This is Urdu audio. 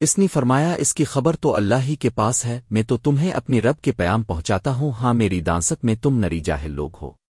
اس نے فرمایا، اس کی خبر تو اللہ ہی کے پاس ہے، میں تو تمہیں اپنی رب کے پیام پہنچاتا ہوں۔ ہاں میری دانست میں تم نری جاہل لوگ ہو۔